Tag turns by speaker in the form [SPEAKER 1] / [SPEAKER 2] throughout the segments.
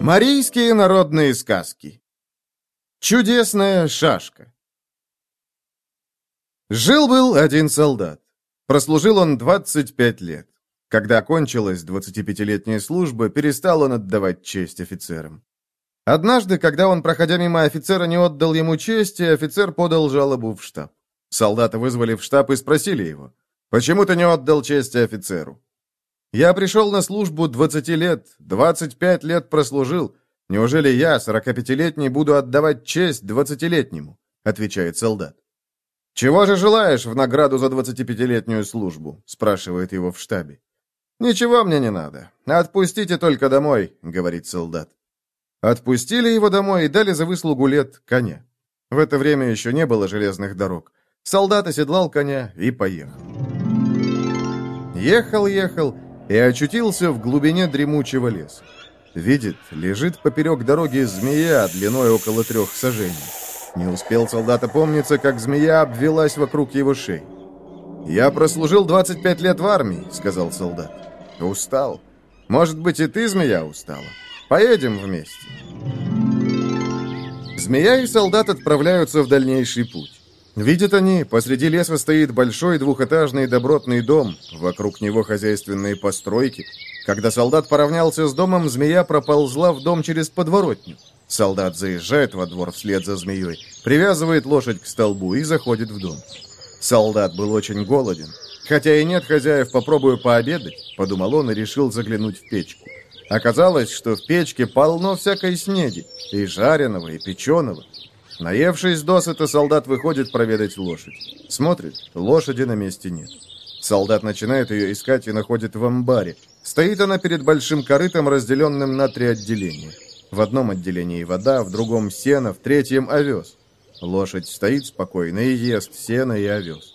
[SPEAKER 1] Марийские народные сказки Чудесная шашка Жил-был один солдат. Прослужил он 25 лет. Когда кончилась 25-летняя служба, перестал он отдавать честь офицерам. Однажды, когда он, проходя мимо офицера, не отдал ему чести, офицер подал жалобу в штаб. Солдата вызвали в штаб и спросили его, «Почему ты не отдал чести офицеру?» Я пришел на службу 20 лет, 25 лет прослужил. Неужели я, 45-летний, буду отдавать честь 20-летнему?» — отвечает солдат. «Чего же желаешь в награду за 25-летнюю службу?» — спрашивает его в штабе. «Ничего мне не надо. Отпустите только домой», — говорит солдат. Отпустили его домой и дали за выслугу лет коня. В это время еще не было железных дорог. Солдат оседлал коня и поехал. Ехал, ехал и очутился в глубине дремучего леса. Видит, лежит поперек дороги змея длиной около трех сажений. Не успел солдат опомниться, как змея обвелась вокруг его шеи. «Я прослужил 25 лет в армии», — сказал солдат. «Устал. Может быть, и ты, змея, устала? Поедем вместе». Змея и солдат отправляются в дальнейший путь. Видят они, посреди леса стоит большой двухэтажный добротный дом, вокруг него хозяйственные постройки. Когда солдат поравнялся с домом, змея проползла в дом через подворотню. Солдат заезжает во двор вслед за змеей, привязывает лошадь к столбу и заходит в дом. Солдат был очень голоден. Хотя и нет хозяев, попробую пообедать, подумал он и решил заглянуть в печку. Оказалось, что в печке полно всякой снеди, и жареного, и печеного. Наевшись досыта, солдат выходит проведать лошадь. Смотрит, лошади на месте нет. Солдат начинает ее искать и находит в амбаре. Стоит она перед большим корытом, разделенным на три отделения. В одном отделении вода, в другом сено, в третьем овес. Лошадь стоит спокойно и ест сено и овес.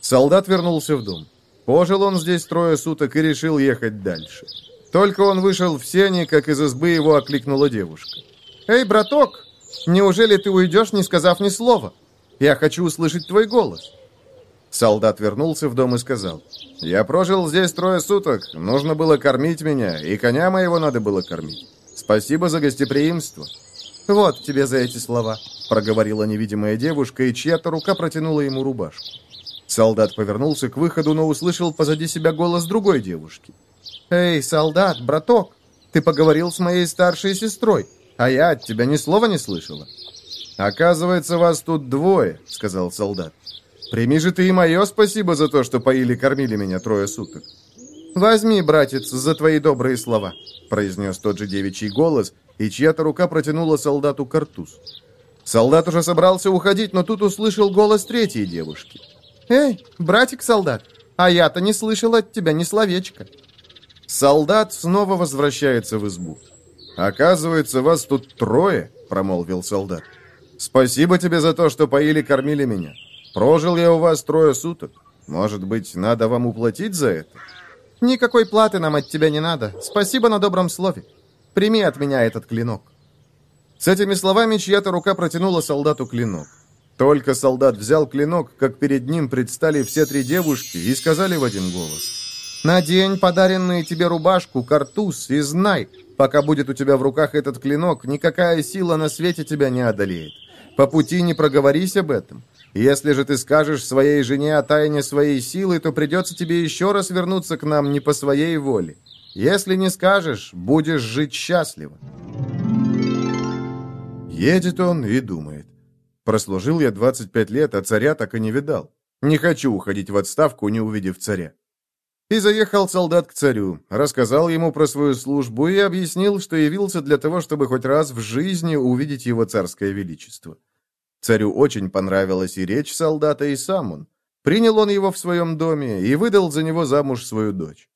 [SPEAKER 1] Солдат вернулся в дом. Пожил он здесь трое суток и решил ехать дальше. Только он вышел в сене, как из избы его окликнула девушка. «Эй, браток, Неужели ты уйдешь, не сказав ни слова? Я хочу услышать твой голос». Солдат вернулся в дом и сказал, «Я прожил здесь трое суток, нужно было кормить меня, и коня моего надо было кормить. Спасибо за гостеприимство». «Вот тебе за эти слова», — проговорила невидимая девушка, и чья-то рука протянула ему рубашку. Солдат повернулся к выходу, но услышал позади себя голос другой девушки. «Эй, солдат, браток, ты поговорил с моей старшей сестрой. А я от тебя ни слова не слышала. Оказывается, вас тут двое, сказал солдат. Прими же ты и мое спасибо за то, что поили-кормили меня трое суток. Возьми, братец, за твои добрые слова, произнес тот же девичий голос, и чья-то рука протянула солдату картуз. Солдат уже собрался уходить, но тут услышал голос третьей девушки. «Эй, братик-солдат, а я-то не слышал от тебя ни словечка». Солдат снова возвращается в избу. «Оказывается, вас тут трое», — промолвил солдат. «Спасибо тебе за то, что поили-кормили меня. Прожил я у вас трое суток. Может быть, надо вам уплатить за это?» «Никакой платы нам от тебя не надо. Спасибо на добром слове. Прими от меня этот клинок». С этими словами чья-то рука протянула солдату клинок. Только солдат взял клинок, как перед ним предстали все три девушки и сказали в один голос. «Надень подаренные тебе рубашку, картуз и знай, Пока будет у тебя в руках этот клинок, никакая сила на свете тебя не одолеет. По пути не проговорись об этом. Если же ты скажешь своей жене о тайне своей силы, то придется тебе еще раз вернуться к нам не по своей воле. Если не скажешь, будешь жить счастливо. Едет он и думает. Прослужил я 25 лет, а царя так и не видал. Не хочу уходить в отставку, не увидев царя. И заехал солдат к царю, рассказал ему про свою службу и объяснил, что явился для того, чтобы хоть раз в жизни увидеть его царское величество. Царю очень понравилась и речь солдата, и сам он. Принял он его в своем доме и выдал за него замуж свою дочь.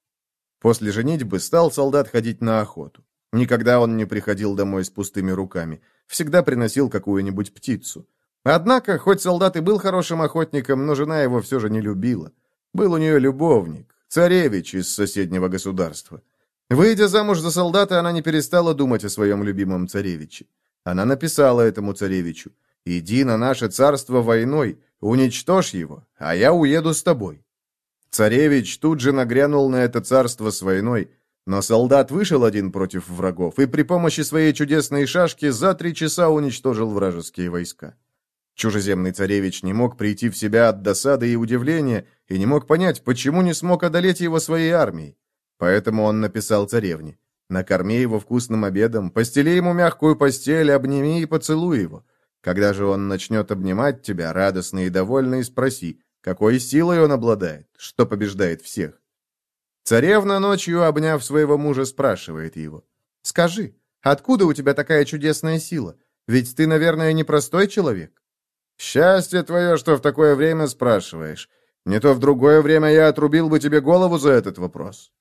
[SPEAKER 1] После женитьбы стал солдат ходить на охоту. Никогда он не приходил домой с пустыми руками, всегда приносил какую-нибудь птицу. Однако, хоть солдат и был хорошим охотником, но жена его все же не любила. Был у нее любовник, Царевич из соседнего государства. Выйдя замуж за солдата, она не перестала думать о своем любимом царевиче. Она написала этому царевичу, «Иди на наше царство войной, уничтожь его, а я уеду с тобой». Царевич тут же нагрянул на это царство с войной, но солдат вышел один против врагов и при помощи своей чудесной шашки за три часа уничтожил вражеские войска. Чужеземный царевич не мог прийти в себя от досады и удивления и не мог понять, почему не смог одолеть его своей армией. Поэтому он написал царевне. Накорми его вкусным обедом, постели ему мягкую постель, обними и поцелуй его. Когда же он начнет обнимать тебя, радостно и довольно, и спроси, какой силой он обладает, что побеждает всех. Царевна ночью, обняв своего мужа, спрашивает его. «Скажи, откуда у тебя такая чудесная сила? Ведь ты, наверное, не простой человек». «Счастье твое, что в такое время спрашиваешь. Не то в другое время я отрубил бы тебе голову за этот вопрос».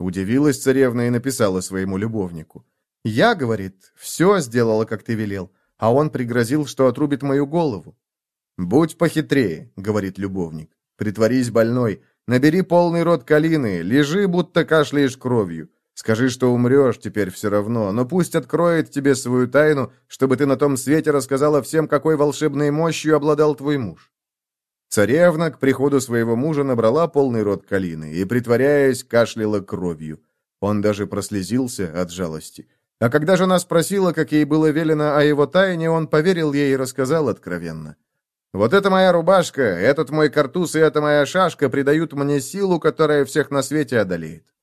[SPEAKER 1] Удивилась царевна и написала своему любовнику. «Я, — говорит, — все сделала, как ты велел, а он пригрозил, что отрубит мою голову». «Будь похитрее», — говорит любовник. «Притворись больной, набери полный рот калины, лежи, будто кашляешь кровью. Скажи, что умрешь теперь все равно, но пусть откроет тебе свою тайну, чтобы ты на том свете рассказала всем, какой волшебной мощью обладал твой муж». Царевна к приходу своего мужа набрала полный рот калины и, притворяясь, кашляла кровью. Он даже прослезился от жалости. А когда жена спросила, как ей было велено о его тайне, он поверил ей и рассказал откровенно. «Вот это моя рубашка, этот мой картуз и эта моя шашка придают мне силу, которая всех на свете одолеет».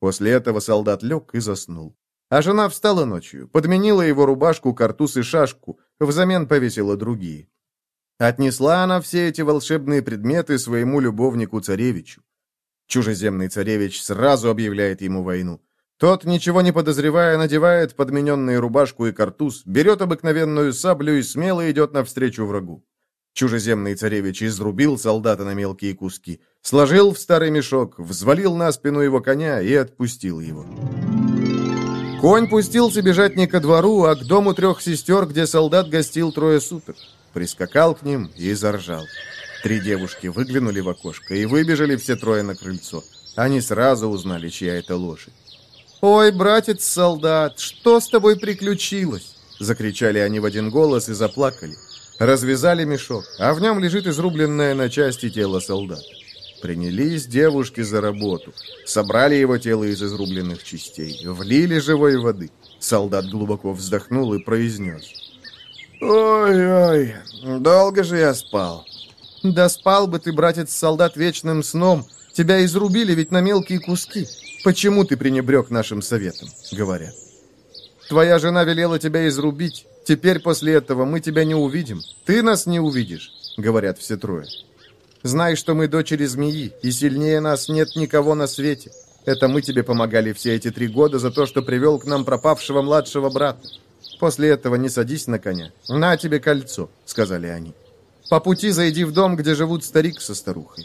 [SPEAKER 1] После этого солдат лег и заснул. А жена встала ночью, подменила его рубашку, картуз и шашку, взамен повесила другие. Отнесла она все эти волшебные предметы своему любовнику-царевичу. Чужеземный царевич сразу объявляет ему войну. Тот, ничего не подозревая, надевает подмененную рубашку и картуз, берет обыкновенную саблю и смело идет навстречу врагу. Чужеземный царевич изрубил солдата на мелкие куски, сложил в старый мешок, взвалил на спину его коня и отпустил его. Конь пустился бежать не ко двору, а к дому трех сестер, где солдат гостил трое суток прискакал к ним и заржал. Три девушки выглянули в окошко и выбежали все трое на крыльцо. Они сразу узнали, чья это лошадь. «Ой, братец-солдат, что с тобой приключилось?» Закричали они в один голос и заплакали. Развязали мешок, а в нем лежит изрубленное на части тело солдата. Принялись девушки за работу. Собрали его тело из изрубленных частей, влили живой воды. Солдат глубоко вздохнул и произнес. «Ой-ой, долго же я спал». «Да спал бы ты, братец-солдат, вечным сном. Тебя изрубили ведь на мелкие куски. Почему ты пренебрег нашим советом?» — говорят. «Твоя жена велела тебя изрубить. Теперь после этого мы тебя не увидим. Ты нас не увидишь», — говорят все трое. «Знай, что мы дочери змеи, и сильнее нас нет никого на свете. Это мы тебе помогали все эти три года за то, что привел к нам пропавшего младшего брата. После этого не садись на коня. На тебе кольцо», — сказали они. «По пути зайди в дом, где живут старик со старухой».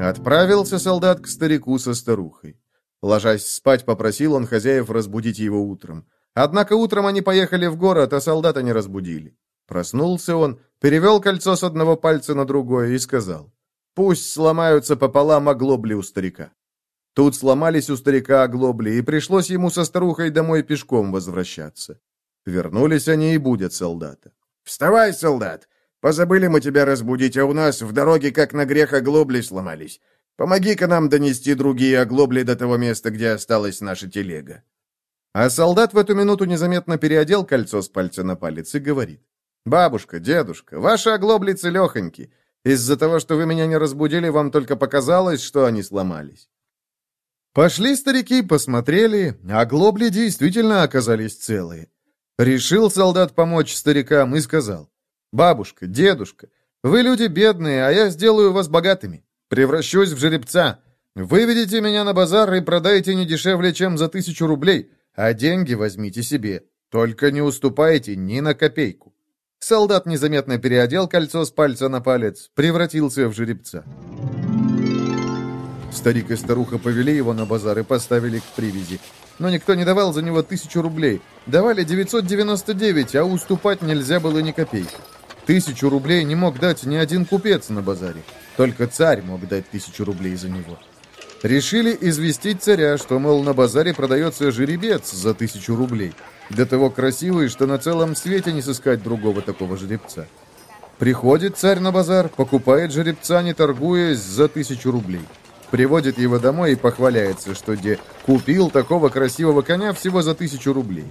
[SPEAKER 1] Отправился солдат к старику со старухой. Ложась спать, попросил он хозяев разбудить его утром. Однако утром они поехали в город, а солдата не разбудили. Проснулся он, перевел кольцо с одного пальца на другое и сказал, «Пусть сломаются пополам оглобли у старика». Тут сломались у старика оглобли, и пришлось ему со старухой домой пешком возвращаться. Вернулись они и будут солдата. «Вставай, солдат! Позабыли мы тебя разбудить, а у нас в дороге как на грех оглобли сломались. Помоги-ка нам донести другие оглобли до того места, где осталась наша телега». А солдат в эту минуту незаметно переодел кольцо с пальца на палец и говорит. «Бабушка, дедушка, ваши оглобли целехоньки. Из-за того, что вы меня не разбудили, вам только показалось, что они сломались. Пошли старики, посмотрели, а глобли действительно оказались целые. Решил солдат помочь старикам и сказал, «Бабушка, дедушка, вы люди бедные, а я сделаю вас богатыми. Превращусь в жеребца. Выведите меня на базар и продайте не дешевле, чем за тысячу рублей, а деньги возьмите себе. Только не уступайте ни на копейку». Солдат незаметно переодел кольцо с пальца на палец, превратился в жеребца. Старик и старуха повели его на базар и поставили к привязи. Но никто не давал за него тысячу рублей. Давали 999, а уступать нельзя было ни копейки. Тысячу рублей не мог дать ни один купец на базаре. Только царь мог дать тысячу рублей за него. Решили известить царя, что, мол, на базаре продается жеребец за тысячу рублей. До того красивый, что на целом свете не сыскать другого такого жеребца. Приходит царь на базар, покупает жеребца, не торгуясь, за тысячу рублей. Приводит его домой и похваляется, что где купил такого красивого коня всего за тысячу рублей.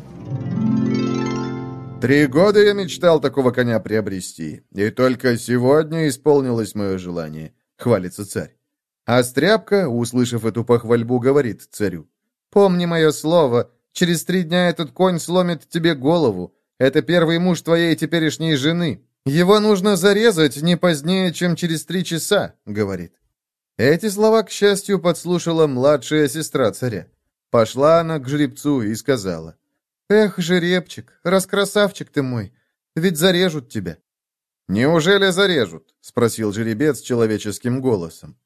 [SPEAKER 1] Три года я мечтал такого коня приобрести, и только сегодня исполнилось мое желание, хвалится царь. А Стряпка, услышав эту похвальбу, говорит царю, «Помни мое слово, через три дня этот конь сломит тебе голову. Это первый муж твоей теперешней жены. Его нужно зарезать не позднее, чем через три часа», — говорит. Эти слова, к счастью, подслушала младшая сестра царя. Пошла она к жеребцу и сказала, «Эх, жеребчик, раскрасавчик ты мой, ведь зарежут тебя». «Неужели зарежут?» — спросил жеребец человеческим голосом.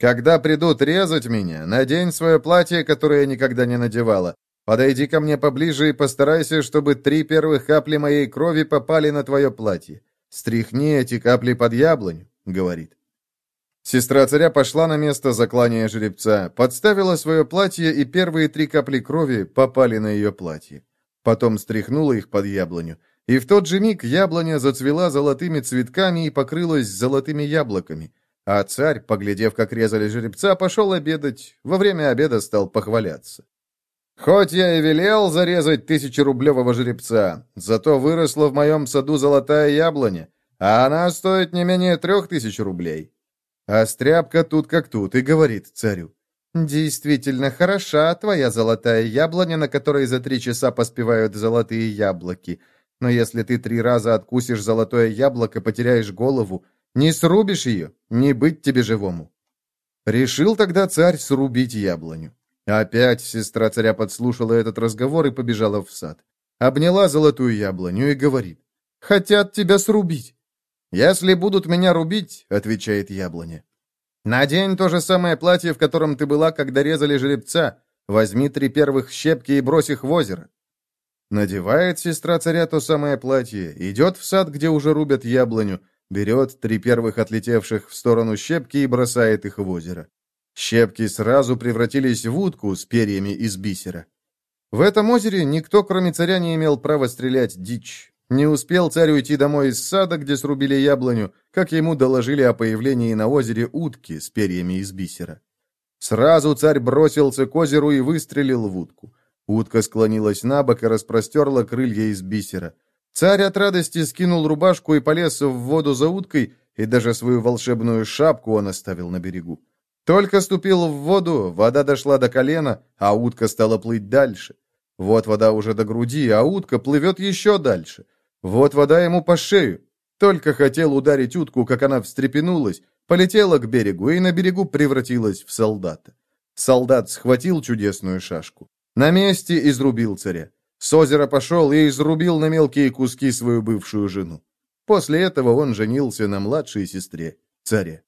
[SPEAKER 1] «Когда придут резать меня, надень свое платье, которое я никогда не надевала. Подойди ко мне поближе и постарайся, чтобы три первых капли моей крови попали на твое платье. Стряхни эти капли под яблоню», — говорит. Сестра царя пошла на место заклания жеребца, подставила свое платье, и первые три капли крови попали на ее платье потом стряхнула их под яблоню. И в тот же миг яблоня зацвела золотыми цветками и покрылась золотыми яблоками. А царь, поглядев, как резали жеребца, пошел обедать, во время обеда стал похваляться. «Хоть я и велел зарезать тысячерублевого жеребца, зато выросла в моем саду золотая яблоня, а она стоит не менее трех тысяч рублей». А стряпка тут как тут и говорит царю. «Действительно хороша твоя золотая яблоня, на которой за три часа поспевают золотые яблоки. Но если ты три раза откусишь золотое яблоко, потеряешь голову, не срубишь ее, не быть тебе живому». Решил тогда царь срубить яблоню. Опять сестра царя подслушала этот разговор и побежала в сад. Обняла золотую яблоню и говорит, «Хотят тебя срубить». «Если будут меня рубить», — отвечает яблоня, Надень то же самое платье, в котором ты была, когда резали жеребца. Возьми три первых щепки и брось их в озеро». Надевает сестра царя то самое платье, идет в сад, где уже рубят яблоню, берет три первых отлетевших в сторону щепки и бросает их в озеро. Щепки сразу превратились в утку с перьями из бисера. В этом озере никто, кроме царя, не имел права стрелять дичь. Не успел царь уйти домой из сада, где срубили яблоню, как ему доложили о появлении на озере утки с перьями из бисера. Сразу царь бросился к озеру и выстрелил в утку. Утка склонилась на бок и распростерла крылья из бисера. Царь от радости скинул рубашку и полез в воду за уткой, и даже свою волшебную шапку он оставил на берегу. Только ступил в воду, вода дошла до колена, а утка стала плыть дальше. Вот вода уже до груди, а утка плывет еще дальше. Вот вода ему по шею. Только хотел ударить утку, как она встрепенулась, полетела к берегу и на берегу превратилась в солдата. Солдат схватил чудесную шашку. На месте изрубил царя. С озера пошел и изрубил на мелкие куски свою бывшую жену. После этого он женился на младшей сестре царя.